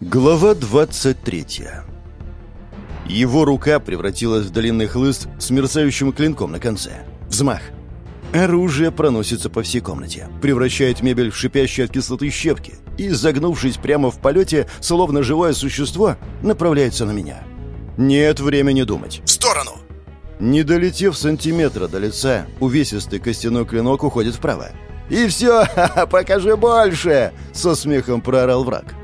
Глава 23 Его рука превратилась в длинный хлыст с мерцающим клинком на конце. Взмах. Оружие проносится по всей комнате, превращает мебель в шипящие от кислоты щепки и, загнувшись прямо в полете, словно живое существо, направляется на меня. Нет времени думать. В сторону! Не долетев сантиметра до лица, увесистый костяной клинок уходит вправо. «И все! Покажи больше!» — со смехом проорал враг.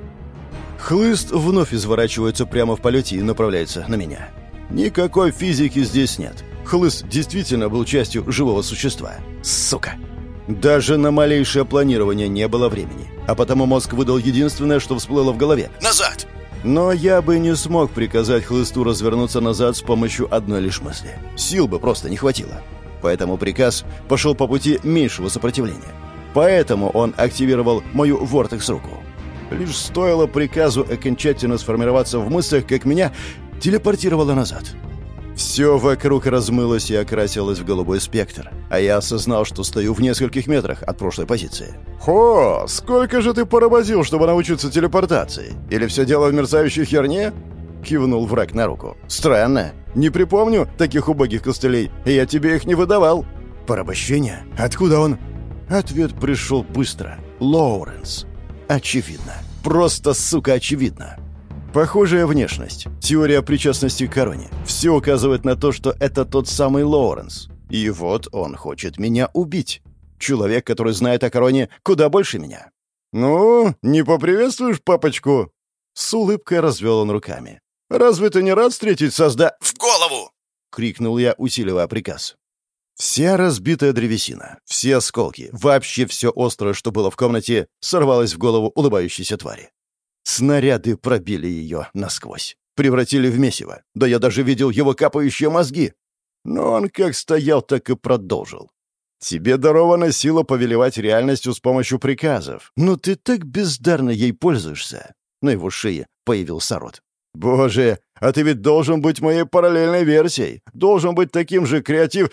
Хлыст вновь изворачивается прямо в полете и направляется на меня. Никакой физики здесь нет. Хлыст действительно был частью живого существа. Сука! Даже на малейшее планирование не было времени, а потому мозг выдал единственное, что всплыло в голове. Назад! Но я бы не смог приказать хлысту развернуться назад с помощью одной лишь мысли. Сил бы просто не хватило. Поэтому приказ пошел по пути меньшего сопротивления. Поэтому он активировал мою вортекс-руку. Лишь стоило приказу окончательно сформироваться в мыслях, как меня телепортировало назад. Все вокруг размылось и окрасилось в голубой спектр, а я осознал, что стою в нескольких метрах от прошлой позиции. «Хо, сколько же ты поработил, чтобы научиться телепортации? Или все дело в мерцающей херне?» Кивнул враг на руку. «Странно. Не припомню таких убогих костылей, и я тебе их не выдавал». «Порабощение? Откуда он?» Ответ пришел быстро. «Лоуренс». Очевидно. Просто, сука, очевидно. Похожая внешность, теория причастности к короне. Все указывает на то, что это тот самый Лоуренс. И вот он хочет меня убить. Человек, который знает о короне куда больше меня. «Ну, не поприветствуешь папочку?» С улыбкой развел он руками. «Разве ты не рад встретить созда...» «В голову!» — крикнул я, усиливая приказ. Вся разбитая древесина, все осколки, вообще все острое, что было в комнате, сорвалось в голову улыбающейся твари. Снаряды пробили ее насквозь, превратили в месиво. Да я даже видел его капающие мозги. Но он как стоял, так и продолжил. Тебе дарована сила повелевать реальностью с помощью приказов. Но ты так бездарно ей пользуешься. На его шее появился рот. Боже, а ты ведь должен быть моей параллельной версией. Должен быть таким же креатив...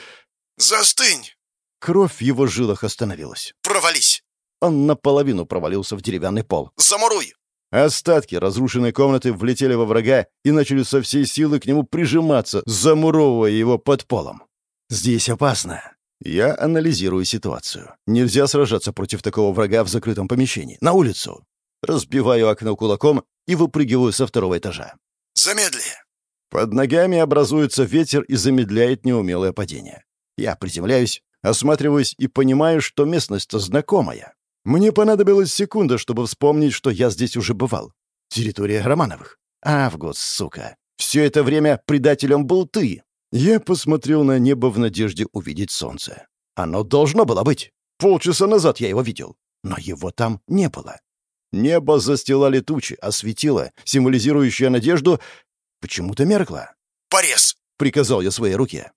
«Застынь!» Кровь в его жилах остановилась. «Провались!» Он наполовину провалился в деревянный пол. «Замуруй!» Остатки разрушенной комнаты влетели во врага и начали со всей силы к нему прижиматься, замуровывая его под полом. «Здесь опасно». Я анализирую ситуацию. Нельзя сражаться против такого врага в закрытом помещении. На улицу. Разбиваю окно кулаком и выпрыгиваю со второго этажа. «Замедли!» Под ногами образуется ветер и замедляет неумелое падение. Я приземляюсь, осматриваюсь и понимаю, что местность-то знакомая. Мне понадобилась секунда, чтобы вспомнить, что я здесь уже бывал. Территория Романовых. Август, сука. Все это время предателем был ты. Я посмотрел на небо в надежде увидеть солнце. Оно должно было быть. Полчаса назад я его видел. Но его там не было. Небо застилали тучи, а светило, символизирующее надежду, почему-то меркло. «Порез!» — приказал я своей руке.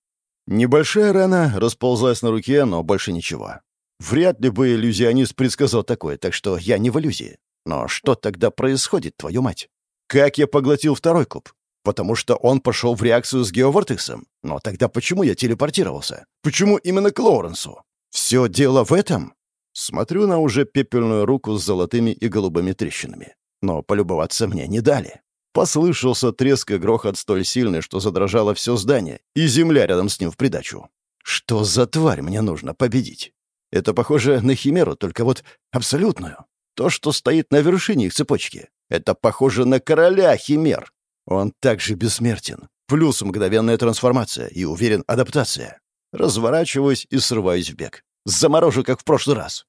Небольшая рана расползлась на руке, но больше ничего. Вряд ли бы иллюзионист предсказал такое, так что я не в иллюзии. Но что тогда происходит, твою мать? Как я поглотил второй куб? Потому что он пошел в реакцию с Геовортексом. Но тогда почему я телепортировался? Почему именно к Лоуренсу? Все дело в этом? Смотрю на уже пепельную руку с золотыми и голубыми трещинами. Но полюбоваться мне не дали. Послышался треск и грохот столь сильный, что задрожало все здание, и земля рядом с ним в придачу. Что за тварь мне нужно победить? Это похоже на химеру, только вот абсолютную. То, что стоит на вершине их цепочки. Это похоже на короля химер. Он также бессмертен. Плюс мгновенная трансформация и, уверен, адаптация. Разворачиваюсь и срываюсь в бег. Заморожу, как в прошлый раз.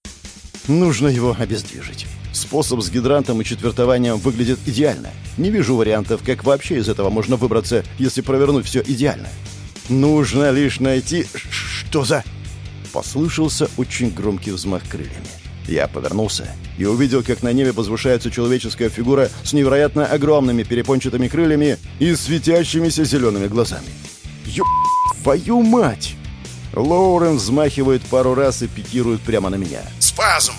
Нужно его обездвижить. Способ с гидрантом и четвертованием выглядит идеально. Не вижу вариантов, как вообще из этого можно выбраться, если провернуть все идеально. Нужно лишь найти... Что за... Послышался очень громкий взмах крыльями. Я повернулся и увидел, как на небе возвышается человеческая фигура с невероятно огромными перепончатыми крыльями и светящимися зелеными глазами. Ё... твою мать! Лоурен взмахивает пару раз и пикирует прямо на меня. «Спазм!»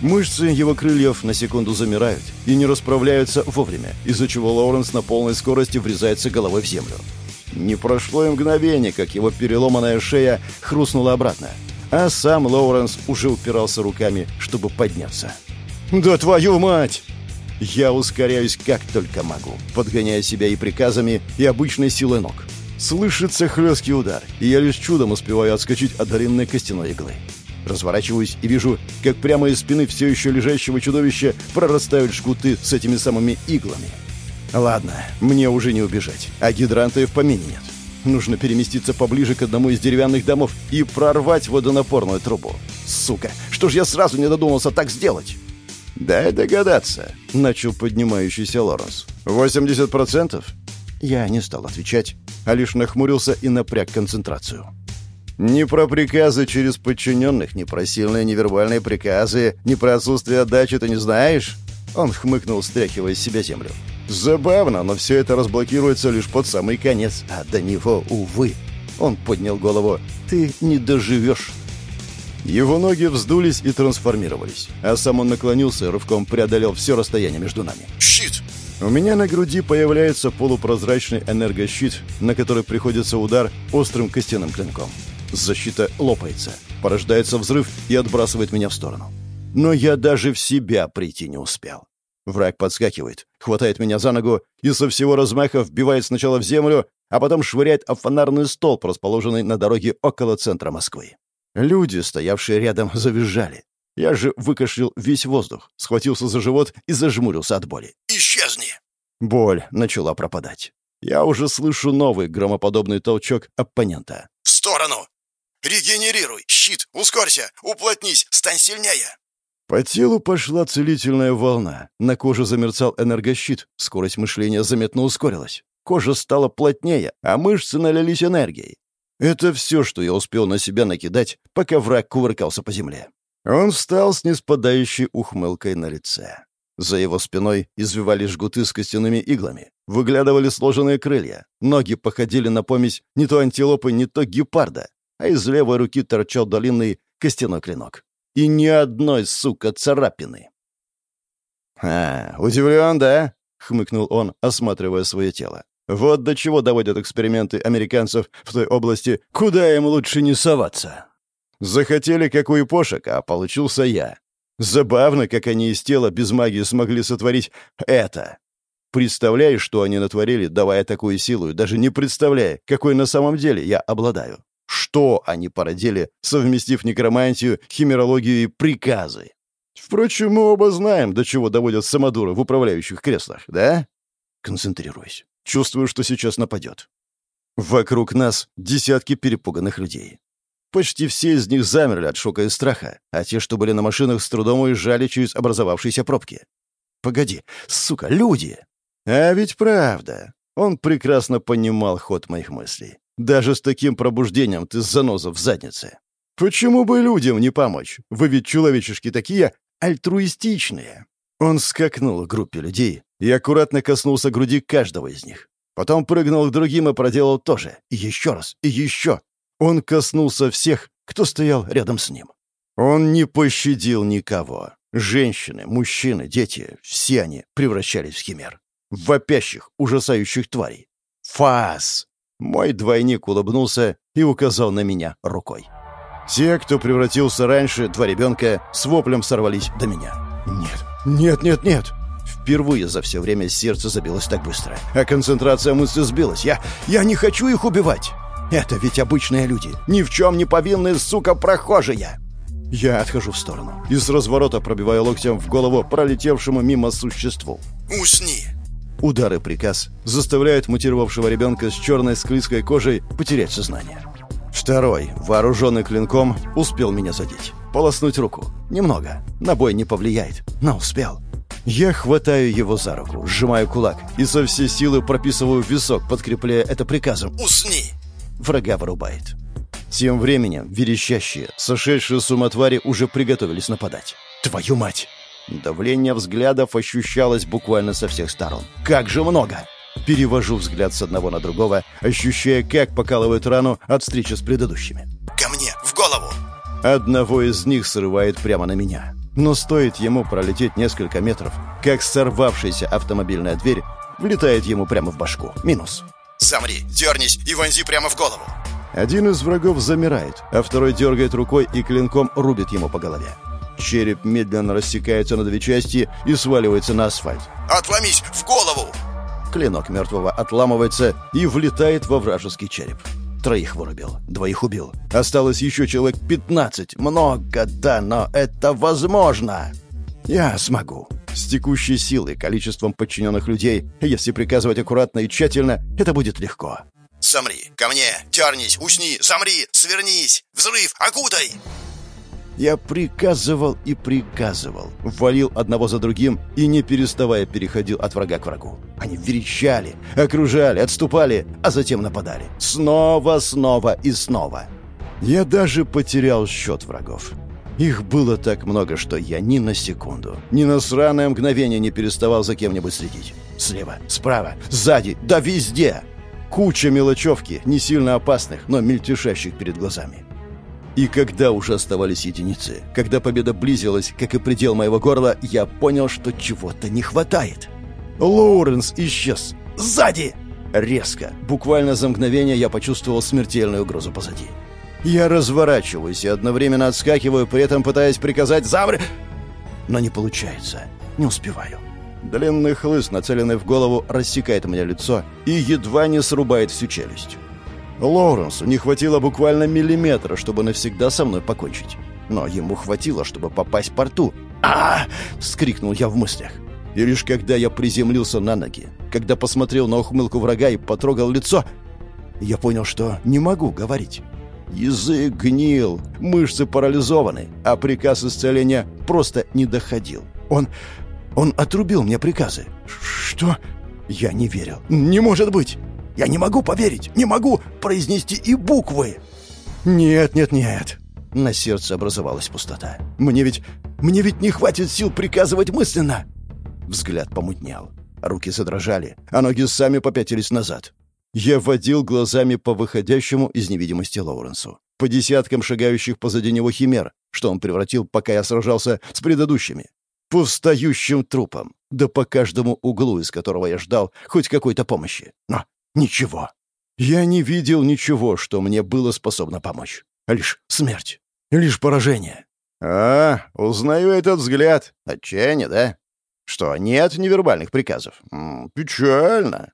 Мышцы его крыльев на секунду замирают и не расправляются вовремя, из-за чего Лоуренс на полной скорости врезается головой в землю. Не прошло и мгновение, как его переломанная шея хрустнула обратно, а сам Лоуренс уже упирался руками, чтобы подняться. «Да твою мать!» Я ускоряюсь как только могу, подгоняя себя и приказами, и обычной силой ног. Слышится хлесткий удар, и я лишь чудом успеваю отскочить от длинной костяной иглы. Разворачиваюсь и вижу, как прямо из спины все еще лежащего чудовища прорастают жгуты с этими самыми иглами. Ладно, мне уже не убежать, а гидранта и в помине нет. Нужно переместиться поближе к одному из деревянных домов и прорвать водонапорную трубу. Сука, что ж я сразу не додумался так сделать? «Дай догадаться», — начал поднимающийся Лоренс. «Восемьдесят процентов?» Я не стал отвечать, а лишь нахмурился и напряг концентрацию. Ни про приказы через подчиненных, ни про сильные невербальные приказы, ни про отсутствие отдачи ты не знаешь?» Он хмыкнул, стряхивая с себя землю. «Забавно, но все это разблокируется лишь под самый конец, а до него, увы». Он поднял голову. «Ты не доживешь». Его ноги вздулись и трансформировались, а сам он наклонился и рывком преодолел все расстояние между нами. Щит! У меня на груди появляется полупрозрачный энергощит, на который приходится удар острым костяным клинком. Защита лопается, порождается взрыв и отбрасывает меня в сторону. Но я даже в себя прийти не успел. Враг подскакивает, хватает меня за ногу и со всего размаха вбивает сначала в землю, а потом швыряет об фонарный столб, расположенный на дороге около центра Москвы. Люди, стоявшие рядом, завизжали. Я же выкашлял весь воздух, схватился за живот и зажмурился от боли. Исчезни! Боль начала пропадать. Я уже слышу новый громоподобный толчок оппонента. В сторону! Регенерируй! Щит! Ускорься! Уплотнись! Стань сильнее! По телу пошла целительная волна. На коже замерцал энергощит. Скорость мышления заметно ускорилась. Кожа стала плотнее, а мышцы налились энергией. Это все, что я успел на себя накидать, пока враг кувыркался по земле. Он встал с неспадающей ухмылкой на лице. За его спиной извивались жгуты с костяными иглами. Выглядывали сложенные крылья. Ноги походили на помесь не то антилопы, не то гепарда а из левой руки торчал длинный костяной клинок. И ни одной, сука, царапины. «А, удивлен, да?» — хмыкнул он, осматривая свое тело. «Вот до чего доводят эксперименты американцев в той области, куда им лучше не соваться. Захотели, как у ипошек, а получился я. Забавно, как они из тела без магии смогли сотворить это. Представляешь, что они натворили, давая такую силу, даже не представляя, какой на самом деле я обладаю что они породили, совместив некромантию, химерологию и приказы. Впрочем, мы оба знаем, до чего доводят самодуры в управляющих креслах, да? Концентрируюсь. Чувствую, что сейчас нападет. Вокруг нас десятки перепуганных людей. Почти все из них замерли от шока и страха, а те, что были на машинах, с трудом уезжали через образовавшиеся пробки. «Погоди, сука, люди!» А ведь правда. Он прекрасно понимал ход моих мыслей. Даже с таким пробуждением ты заноза в заднице. Почему бы людям не помочь? Вы ведь человечешки такие альтруистичные. Он скакнул к группе людей и аккуратно коснулся груди каждого из них. Потом прыгнул к другим и проделал то же. И еще раз, и еще. Он коснулся всех, кто стоял рядом с ним. Он не пощадил никого. Женщины, мужчины, дети — все они превращались в химер. В вопящих, ужасающих тварей. Фас! Мой двойник улыбнулся и указал на меня рукой. Те, кто превратился раньше, два ребенка, с воплем сорвались до меня. «Нет, нет, нет, нет!» Впервые за все время сердце забилось так быстро, а концентрация мысли сбилась. «Я... я не хочу их убивать!» «Это ведь обычные люди, ни в чем не повинные, сука, прохожие!» Я отхожу в сторону и с разворота пробиваю локтем в голову пролетевшему мимо существу. «Усни!» Удар и приказ заставляют мутировавшего ребенка с черной склизкой кожей потерять сознание. Второй, вооруженный клинком, успел меня задеть. Полоснуть руку. Немного. На бой не повлияет. Но успел. Я хватаю его за руку, сжимаю кулак и со всей силы прописываю висок, подкрепляя это приказом. «Усни!» Врага вырубает. Тем временем верещащие, сошедшие с ума твари уже приготовились нападать. «Твою мать!» Давление взглядов ощущалось буквально со всех сторон. Как же много! Перевожу взгляд с одного на другого, ощущая, как покалывает рану от встречи с предыдущими. «Ко мне! В голову!» Одного из них срывает прямо на меня. Но стоит ему пролететь несколько метров, как сорвавшаяся автомобильная дверь влетает ему прямо в башку. Минус. «Замри, дернись и вонзи прямо в голову!» Один из врагов замирает, а второй дергает рукой и клинком рубит ему по голове. Череп медленно рассекается на две части и сваливается на асфальт. «Отломись в голову!» Клинок мертвого отламывается и влетает во вражеский череп. Троих вырубил, двоих убил. Осталось еще человек пятнадцать. Много, да, но это возможно. Я смогу. С текущей силой, количеством подчиненных людей, если приказывать аккуратно и тщательно, это будет легко. «Замри! Ко мне! Дернись! Усни! Замри! Свернись! Взрыв! Окутай!» Я приказывал и приказывал, валил одного за другим и, не переставая, переходил от врага к врагу. Они верещали, окружали, отступали, а затем нападали. Снова, снова и снова. Я даже потерял счет врагов. Их было так много, что я ни на секунду, ни на сраное мгновение не переставал за кем-нибудь следить. Слева, справа, сзади, да везде. Куча мелочевки, не сильно опасных, но мельтешащих перед глазами. И когда уже оставались единицы, когда победа близилась, как и предел моего горла, я понял, что чего-то не хватает. Лоуренс исчез. Сзади! Резко, буквально за мгновение я почувствовал смертельную угрозу позади. Я разворачиваюсь и одновременно отскакиваю, при этом пытаясь приказать «Замри!» Но не получается. Не успеваю. Длинный хлыст, нацеленный в голову, рассекает мне лицо и едва не срубает всю челюсть. Лоуренсу не хватило буквально миллиметра, чтобы навсегда со мной покончить. Но ему хватило, чтобы попасть в порту. а, вскрикнул я в мыслях. И лишь когда я приземлился на ноги, когда посмотрел на ухмылку врага и потрогал лицо, я понял, что не могу говорить. Язык гнил, мышцы парализованы, а приказ исцеления просто не доходил. Он... он отрубил мне приказы. Что? Я не верил. Не может быть! Я не могу поверить, не могу произнести и буквы. Нет, нет, нет. На сердце образовалась пустота. Мне ведь... мне ведь не хватит сил приказывать мысленно. Взгляд помутнел. Руки задрожали, а ноги сами попятились назад. Я водил глазами по выходящему из невидимости Лоуренсу, по десяткам шагающих позади него химер, что он превратил, пока я сражался с предыдущими, по встающим трупам, да по каждому углу, из которого я ждал хоть какой-то помощи. Но Ничего. Я не видел ничего, что мне было способно помочь. Лишь смерть. Лишь поражение. А, узнаю этот взгляд. Отчаяние, да? Что, нет невербальных приказов? М -м, печально.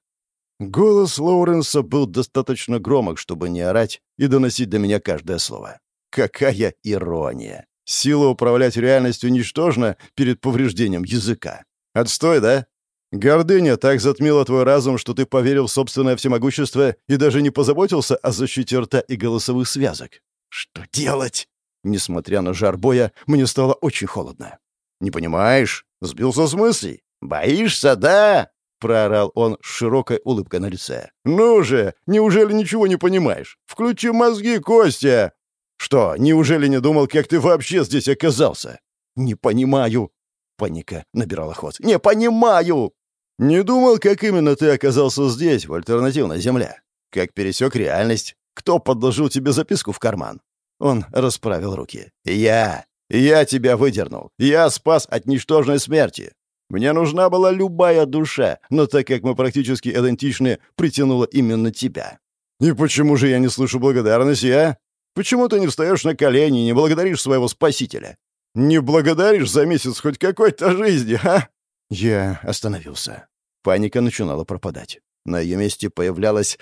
Голос Лоуренса был достаточно громок, чтобы не орать и доносить до меня каждое слово. Какая ирония! Сила управлять реальностью ничтожна перед повреждением языка. Отстой, да? Гордыня так затмила твой разум, что ты поверил в собственное всемогущество и даже не позаботился о защите рта и голосовых связок. Что делать? Несмотря на жар боя, мне стало очень холодно. Не понимаешь? Сбился с мыслей. Боишься, да? проорал он с широкой улыбкой на лице. «Ну же, неужели ничего не понимаешь? Включи мозги, Костя!» «Что, неужели не думал, как ты вообще здесь оказался?» «Не понимаю!» Паника набирала ход. «Не понимаю!» «Не думал, как именно ты оказался здесь, в альтернативной земле? Как пересек реальность? Кто подложил тебе записку в карман?» Он расправил руки. «Я! Я тебя выдернул! Я спас от ничтожной смерти! Мне нужна была любая душа, но так как мы практически идентичны, притянула именно тебя. И почему же я не слышу благодарности, а? Почему ты не встаешь на колени и не благодаришь своего спасителя? Не благодаришь за месяц хоть какой-то жизни, а?» Я остановился. Паника начинала пропадать. На ее месте появлялось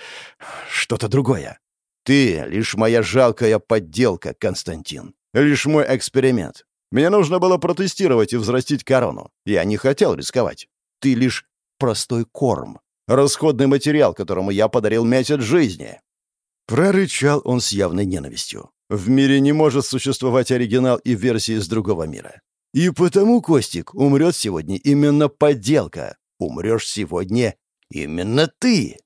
что-то другое. «Ты — лишь моя жалкая подделка, Константин. Лишь мой эксперимент. Мне нужно было протестировать и взрастить корону. Я не хотел рисковать. Ты лишь простой корм. Расходный материал, которому я подарил месяц жизни». Прорычал он с явной ненавистью. В мире не может существовать оригинал и версии из другого мира. И потому, Костик, умрет сегодня именно подделка. Умрешь сегодня именно ты.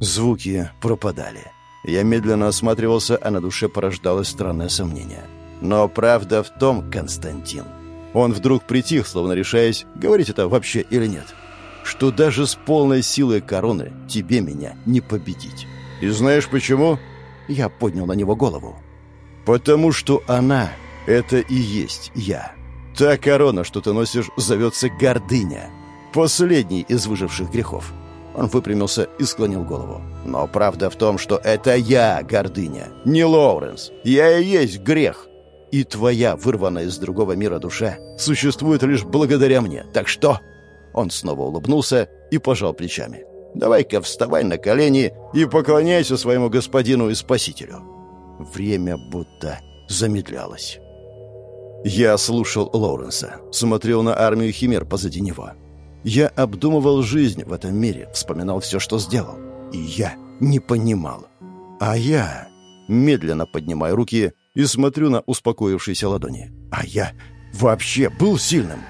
Звуки пропадали. Я медленно осматривался, а на душе порождалось странное сомнение. Но правда в том, Константин. Он вдруг притих, словно решаясь, говорить это вообще или нет. Что даже с полной силой короны тебе меня не победить. И знаешь почему? Я поднял на него голову. «Потому что она — это и есть я. Та корона, что ты носишь, зовется гордыня. Последний из выживших грехов». Он выпрямился и склонил голову. «Но правда в том, что это я гордыня, не Лоуренс. Я и есть грех». И твоя, вырванная из другого мира душа, существует лишь благодаря мне. Так что...» Он снова улыбнулся и пожал плечами. «Давай-ка вставай на колени и поклоняйся своему господину и спасителю». Время будто замедлялось. Я слушал Лоуренса, смотрел на армию химер позади него. Я обдумывал жизнь в этом мире, вспоминал все, что сделал. И я не понимал. А я медленно поднимаю руки и смотрю на успокоившиеся ладони. А я вообще был сильным.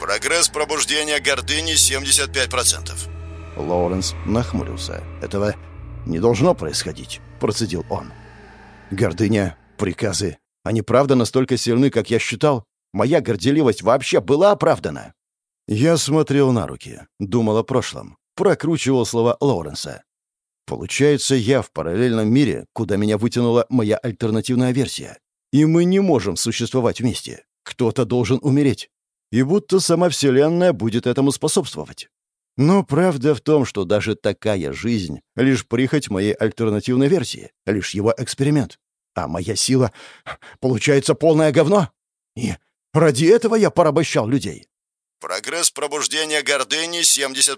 Прогресс пробуждения гордыни 75%. Лоуренс нахмурился. Этого не должно происходить, процедил он. Гордыня, приказы, они правда настолько сильны, как я считал? Моя горделивость вообще была оправдана? Я смотрел на руки, думал о прошлом, прокручивал слова Лоуренса. Получается, я в параллельном мире, куда меня вытянула моя альтернативная версия. И мы не можем существовать вместе. Кто-то должен умереть. И будто сама Вселенная будет этому способствовать. Но правда в том, что даже такая жизнь — лишь прихоть моей альтернативной версии, лишь его эксперимент. А моя сила, получается, полное говно? И ради этого я порабощал людей. Прогресс пробуждения гордыни 70%.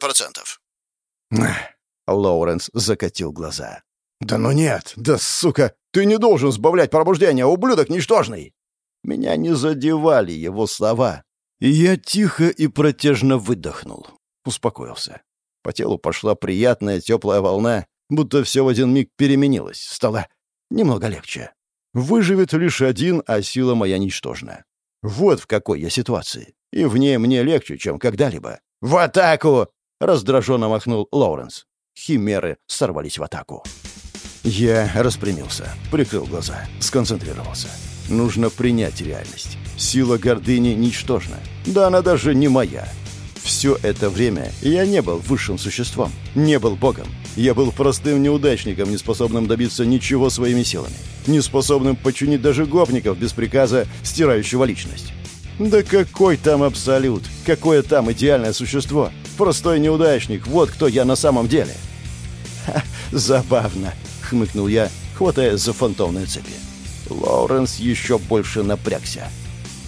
Лоуренс закатил глаза. «Да ну нет! Да сука! Ты не должен сбавлять пробуждение, ублюдок ничтожный!» Меня не задевали его слова. И я тихо и протяжно выдохнул. Успокоился. По телу пошла приятная теплая волна, будто все в один миг переменилось. Стало немного легче. Выживет лишь один, а сила моя ничтожна. Вот в какой я ситуации. И в ней мне легче, чем когда-либо. «В атаку!» — раздраженно махнул Лоуренс. Химеры сорвались в атаку. Я распрямился, прикрыл глаза, сконцентрировался. Нужно принять реальность. Сила гордыни ничтожна. Да она даже не моя. Все это время я не был высшим существом, не был богом. Я был простым неудачником, не способным добиться ничего своими силами, не способным подчинить даже гопников без приказа, стирающего личность. Да какой там абсолют? Какое там идеальное существо? Простой неудачник, вот кто я на самом деле. Ха, забавно, хмыкнул я, хватая за фантомные цепи. Лоуренс еще больше напрягся.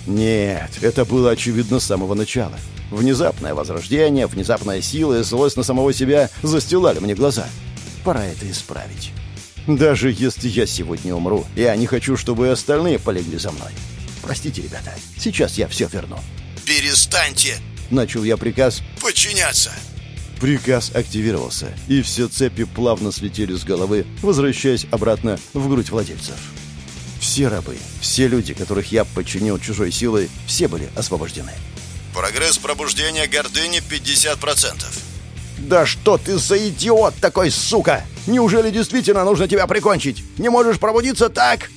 Нет, это было очевидно с самого начала. Внезапное возрождение, внезапная сила и злость на самого себя застилали мне глаза. Пора это исправить. Даже если я сегодня умру, я не хочу, чтобы и остальные полегли за мной. Простите, ребята, сейчас я все верну. «Перестаньте!» — начал я приказ. «Подчиняться!» Приказ активировался, и все цепи плавно слетели с головы, возвращаясь обратно в грудь владельцев. Все рабы, все люди, которых я подчинил чужой силой, все были освобождены. Прогресс пробуждения гордыни 50%. «Да что ты за идиот такой, сука! Неужели действительно нужно тебя прикончить? Не можешь пробудиться так?»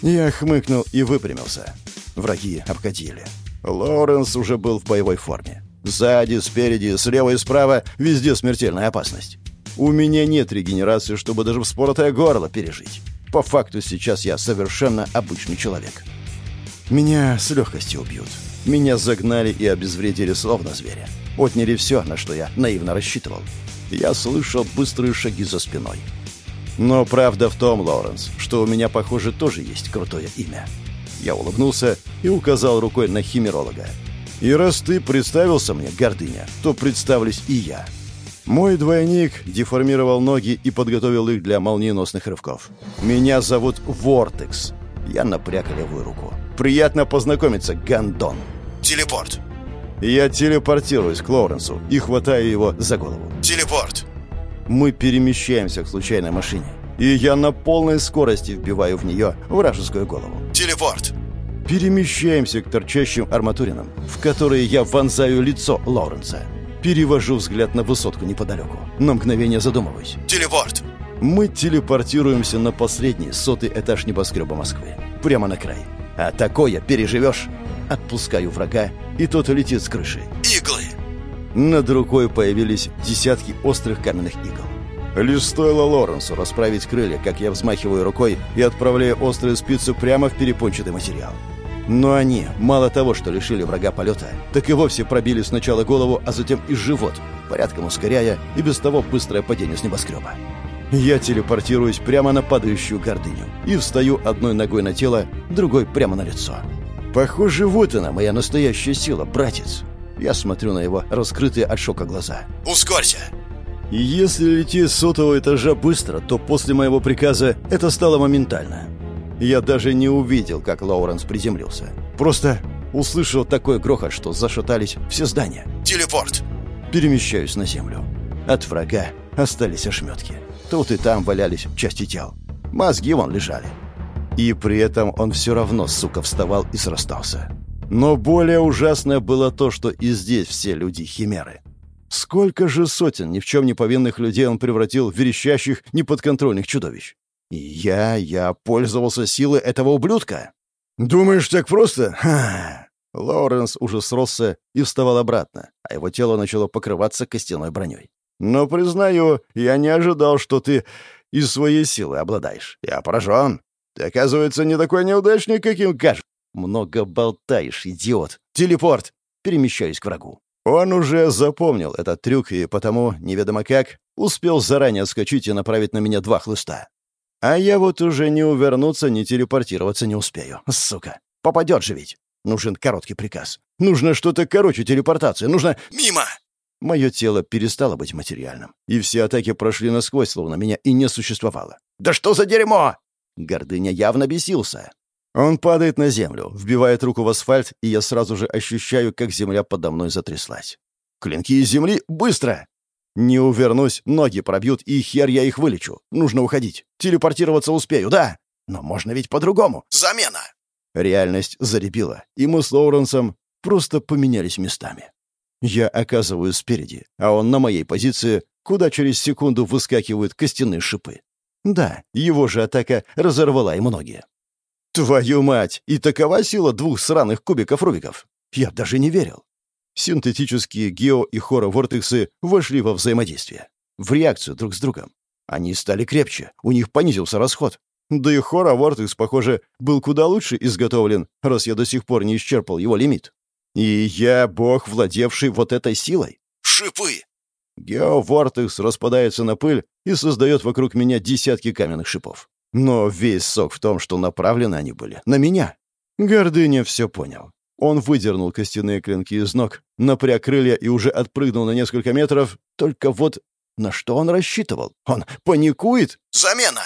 Я хмыкнул и выпрямился. Враги обходили. Лоуренс уже был в боевой форме. Сзади, спереди, слева и справа везде смертельная опасность. У меня нет регенерации, чтобы даже вспоротое горло пережить. По факту сейчас я совершенно обычный человек. Меня с легкостью убьют. Меня загнали и обезвредили словно зверя. Отняли все, на что я наивно рассчитывал. Я слышал быстрые шаги за спиной. Но правда в том, Лоуренс, что у меня, похоже, тоже есть крутое имя. Я улыбнулся и указал рукой на химеролога. И раз ты представился мне, гордыня, то представлюсь и я. Мой двойник деформировал ноги и подготовил их для молниеносных рывков. Меня зовут Вортекс. Я напряг левую руку. Приятно познакомиться, Гандон. Телепорт. Я телепортируюсь к Лоуренсу и хватаю его за голову. Телепорт. Мы перемещаемся к случайной машине. И я на полной скорости вбиваю в нее вражескую голову. Телепорт. Перемещаемся к торчащим арматуринам, в которые я вонзаю лицо Лоуренса. Перевожу взгляд на высотку неподалеку. На мгновение задумываюсь. Телепорт. Мы телепортируемся на последний сотый этаж небоскреба Москвы. Прямо на край. А такое переживешь? Отпускаю врага, и тот летит с крыши. Иглы. Над рукой появились десятки острых каменных игл. Лишь стоило Лоренсу расправить крылья, как я взмахиваю рукой и отправляю острые спицы прямо в перепончатый материал. Но они, мало того, что лишили врага полета, так и вовсе пробили сначала голову, а затем и живот, порядком ускоряя и без того быстрое падение с небоскреба. Я телепортируюсь прямо на падающую гордыню и встаю одной ногой на тело, другой прямо на лицо. Похоже, вот она, моя настоящая сила, братец. Я смотрю на его раскрытые от шока глаза. «Ускорься!» Если лететь с сотого этажа быстро, то после моего приказа это стало моментально. Я даже не увидел, как Лоуренс приземлился. Просто услышал такой грохот, что зашатались все здания. «Телепорт!» Перемещаюсь на землю. От врага остались ошметки. Тут и там валялись части тел. Мозги вон лежали. И при этом он все равно, сука, вставал и срастался. Но более ужасное было то, что и здесь все люди химеры. Сколько же сотен ни в чем не повинных людей он превратил в верещащих, неподконтрольных чудовищ. Я, я пользовался силой этого ублюдка. «Думаешь, так просто?» Ха. Лоуренс уже сросся и вставал обратно, а его тело начало покрываться костяной броней. «Но, признаю, я не ожидал, что ты из своей силы обладаешь. Я поражен. Ты, оказывается, не такой неудачник, каким кажешь. Много болтаешь, идиот. Телепорт. Перемещаюсь к врагу. Он уже запомнил этот трюк и потому, неведомо как, успел заранее скачать и направить на меня два хлыста. А я вот уже не увернуться, ни телепортироваться не успею. Сука. Попадет же ведь. Нужен короткий приказ. Нужно что-то короче телепортации. Нужно... «Мимо!» Мое тело перестало быть материальным, и все атаки прошли насквозь, словно меня и не существовало. «Да что за дерьмо!» Гордыня явно бесился. Он падает на землю, вбивает руку в асфальт, и я сразу же ощущаю, как земля подо мной затряслась. «Клинки из земли! Быстро!» «Не увернусь, ноги пробьют, и хер я их вылечу. Нужно уходить. Телепортироваться успею, да. Но можно ведь по-другому. Замена!» Реальность заребила, и мы с Лоуренсом просто поменялись местами. Я оказываюсь спереди, а он на моей позиции, куда через секунду выскакивают костяные шипы. Да, его же атака разорвала ему ноги. Твою мать! И такова сила двух сраных кубиков Рубиков. Я даже не верил. Синтетические гео- и хоро-вортексы вошли во взаимодействие. В реакцию друг с другом. Они стали крепче, у них понизился расход. Да и хоро-вортекс, похоже, был куда лучше изготовлен, раз я до сих пор не исчерпал его лимит. И я бог, владевший вот этой силой. «Шипы!» Геовортекс распадается на пыль и создает вокруг меня десятки каменных шипов. Но весь сок в том, что направлены они были на меня. Гордыня все понял. Он выдернул костяные клинки из ног, напряг крылья и уже отпрыгнул на несколько метров. Только вот на что он рассчитывал? Он паникует? «Замена!»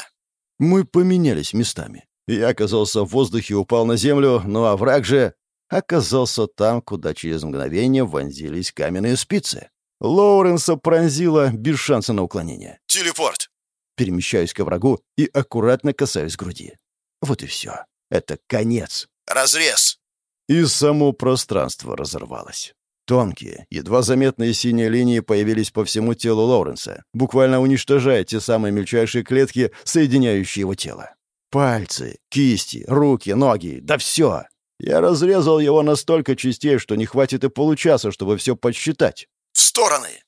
Мы поменялись местами. Я оказался в воздухе упал на землю, ну а враг же оказался там, куда через мгновение вонзились каменные спицы. Лоуренса пронзила без шанса на уклонение. «Телепорт!» Перемещаюсь к врагу и аккуратно касаюсь груди. Вот и все. Это конец. «Разрез!» И само пространство разорвалось. Тонкие, едва заметные синие линии появились по всему телу Лоуренса, буквально уничтожая те самые мельчайшие клетки, соединяющие его тело. Пальцы, кисти, руки, ноги, да все. Я разрезал его на столько частей, что не хватит и получаса, чтобы все подсчитать. «В стороны!»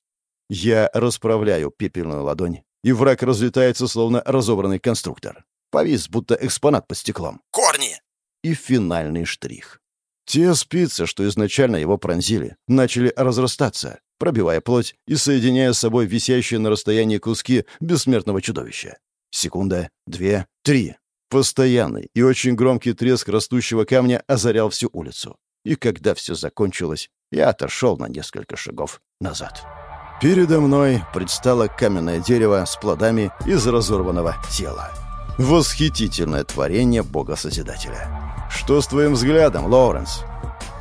Я расправляю пепельную ладонь, и враг разлетается, словно разобранный конструктор. Повис, будто экспонат под стеклом. «Корни!» И финальный штрих. Те спицы, что изначально его пронзили, начали разрастаться, пробивая плоть и соединяя с собой висящие на расстоянии куски бессмертного чудовища. Секунда, две, три. Постоянный и очень громкий треск растущего камня озарял всю улицу. И когда все закончилось, я отошел на несколько шагов назад. Передо мной предстало каменное дерево с плодами из разорванного тела. Восхитительное творение Бога-Созидателя. «Что с твоим взглядом, Лоуренс?»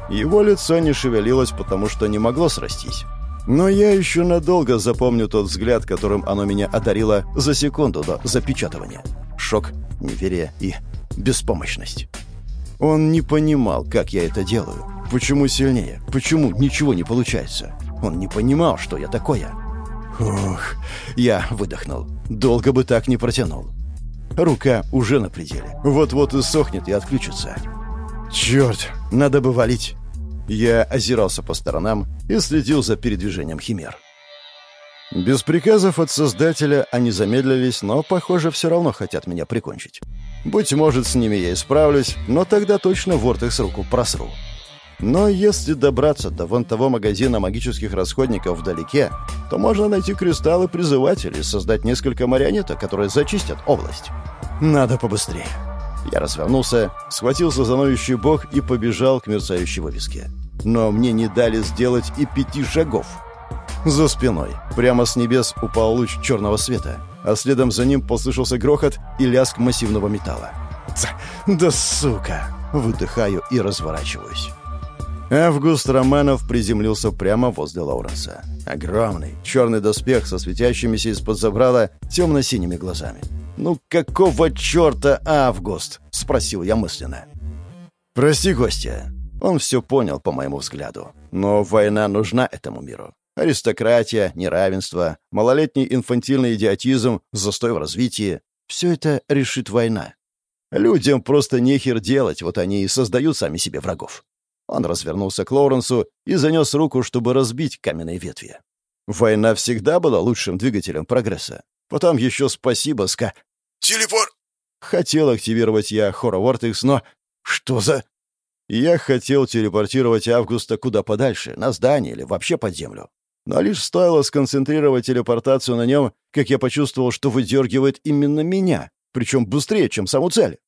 Его лицо не шевелилось, потому что не могло срастись. Но я еще надолго запомню тот взгляд, которым оно меня одарило за секунду до запечатывания. Шок, неверие и беспомощность. Он не понимал, как я это делаю. Почему сильнее? Почему ничего не получается? Он не понимал, что я такое. Ух, я выдохнул. Долго бы так не протянул. Рука уже на пределе. Вот-вот и сохнет и отключится. Черт, надо бы валить. Я озирался по сторонам и следил за передвижением химер. Без приказов от Создателя они замедлились, но, похоже, все равно хотят меня прикончить. Быть может, с ними я исправлюсь, но тогда точно Вортекс руку просру. Но если добраться до вон того магазина магических расходников вдалеке, то можно найти кристаллы призывателей и создать несколько марионеток, которые зачистят область. Надо побыстрее. Я развернулся, схватился за ноющий бок и побежал к мерцающей вывеске. Но мне не дали сделать и пяти шагов. За спиной, прямо с небес, упал луч черного света, а следом за ним послышался грохот и лязг массивного металла. «Да сука!» Выдыхаю и разворачиваюсь. Август Романов приземлился прямо возле Лоуренса. Огромный, черный доспех со светящимися из-под забрала темно-синими глазами. «Ну какого черта, Август?» — спросил я мысленно. «Прости, гостя». Он все понял, по моему взгляду. Но война нужна этому миру. Аристократия, неравенство, малолетний инфантильный идиотизм, застой в развитии — все это решит война. Людям просто нехер делать, вот они и создают сами себе врагов. Он развернулся к Лоуренсу и занес руку, чтобы разбить каменные ветви. Война всегда была лучшим двигателем прогресса. Потом еще спасибо, Ска... «Телепорт!» Хотел активировать я Хора Вортекс, но... Что за... Я хотел телепортировать Августа куда подальше, на здание или вообще под землю. Но лишь стоило сконцентрировать телепортацию на нем, как я почувствовал, что выдергивает именно меня, причем быстрее, чем саму цель.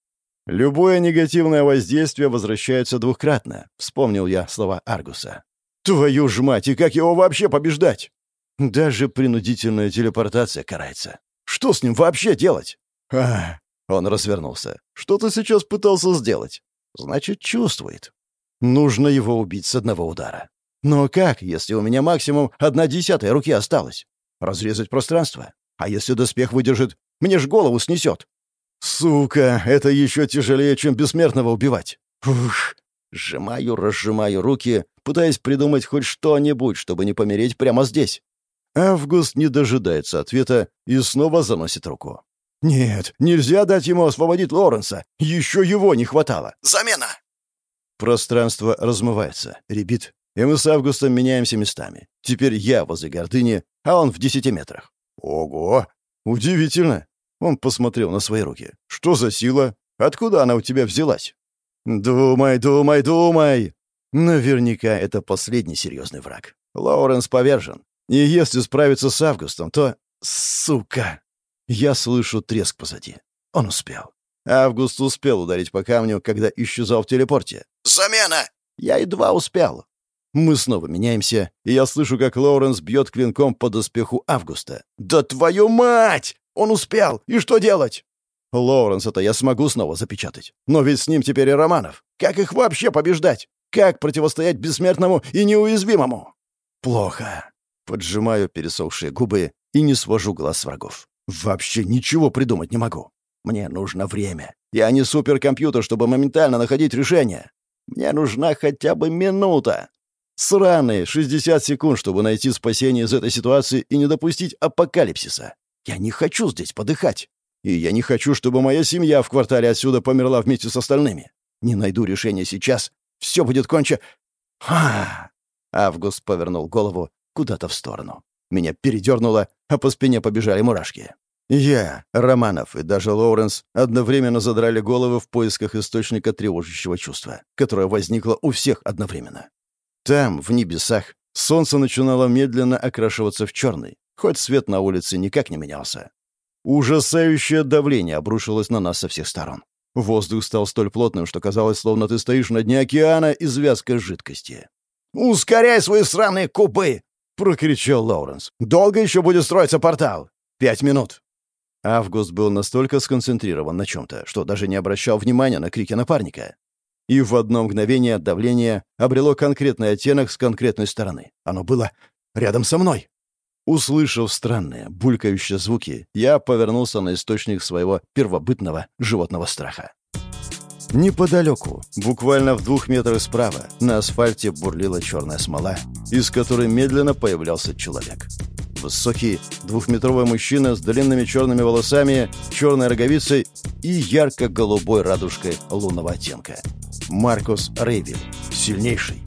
«Любое негативное воздействие возвращается двухкратно», — вспомнил я слова Аргуса. «Твою ж мать, и как его вообще побеждать?» «Даже принудительная телепортация карается. Что с ним вообще делать?» «А, он развернулся. «Что ты сейчас пытался сделать?» «Значит, чувствует. Нужно его убить с одного удара. Но как, если у меня максимум одна десятая руки осталась? Разрезать пространство? А если доспех выдержит? Мне ж голову снесет. Сука, это еще тяжелее, чем бессмертного убивать. Ух. Сжимаю, разжимаю руки, пытаясь придумать хоть что-нибудь, чтобы не помереть прямо здесь. Август не дожидается ответа и снова заносит руку. «Нет, нельзя дать ему освободить Лоренса. Еще его не хватало». «Замена!» Пространство размывается, ребит, и мы с Августом меняемся местами. Теперь я возле гордыни, а он в десяти метрах. Ого! Удивительно! Он посмотрел на свои руки. Что за сила? Откуда она у тебя взялась? Думай, думай, думай! Наверняка это последний серьезный враг. Лоуренс повержен. И если справиться с Августом, то... Сука! Я слышу треск позади. Он успел. Август успел ударить по камню, когда исчезал в телепорте. «Замена!» Я едва успел. Мы снова меняемся, и я слышу, как Лоуренс бьет клинком по доспеху Августа. «Да твою мать! Он успел! И что делать?» Лоуренса-то я смогу снова запечатать. Но ведь с ним теперь и Романов. Как их вообще побеждать? Как противостоять бессмертному и неуязвимому? Плохо. Поджимаю пересохшие губы и не свожу глаз с врагов. Вообще ничего придумать не могу. Мне нужно время. Я не суперкомпьютер, чтобы моментально находить решение. Мне нужна хотя бы минута. Сраные 60 секунд, чтобы найти спасение из этой ситуации и не допустить апокалипсиса. Я не хочу здесь подыхать. И я не хочу, чтобы моя семья в квартале отсюда померла вместе с остальными. Не найду решения сейчас. Все будет конче... Ха! Август повернул голову куда-то в сторону. Меня передернуло, а по спине побежали мурашки. Я, Романов и даже Лоуренс одновременно задрали головы в поисках источника тревожащего чувства, которое возникло у всех одновременно. Там, в небесах, солнце начинало медленно окрашиваться в черный, хоть свет на улице никак не менялся. Ужасающее давление обрушилось на нас со всех сторон. Воздух стал столь плотным, что казалось, словно ты стоишь на дне океана из вязкой жидкости. «Ускоряй свои сраные кубы!» — прокричал Лоуренс. «Долго еще будет строиться портал?» «Пять минут». Август был настолько сконцентрирован на чем-то, что даже не обращал внимания на крики напарника. И в одно мгновение давление обрело конкретный оттенок с конкретной стороны. Оно было рядом со мной. Услышав странные, булькающие звуки, я повернулся на источник своего первобытного животного страха. Неподалеку, буквально в двух метрах справа, на асфальте бурлила черная смола, из которой медленно появлялся человек. Высокий, двухметровый мужчина с длинными черными волосами, черной роговицей и ярко-голубой радужкой лунного оттенка. Маркус Рейвин. Сильнейший,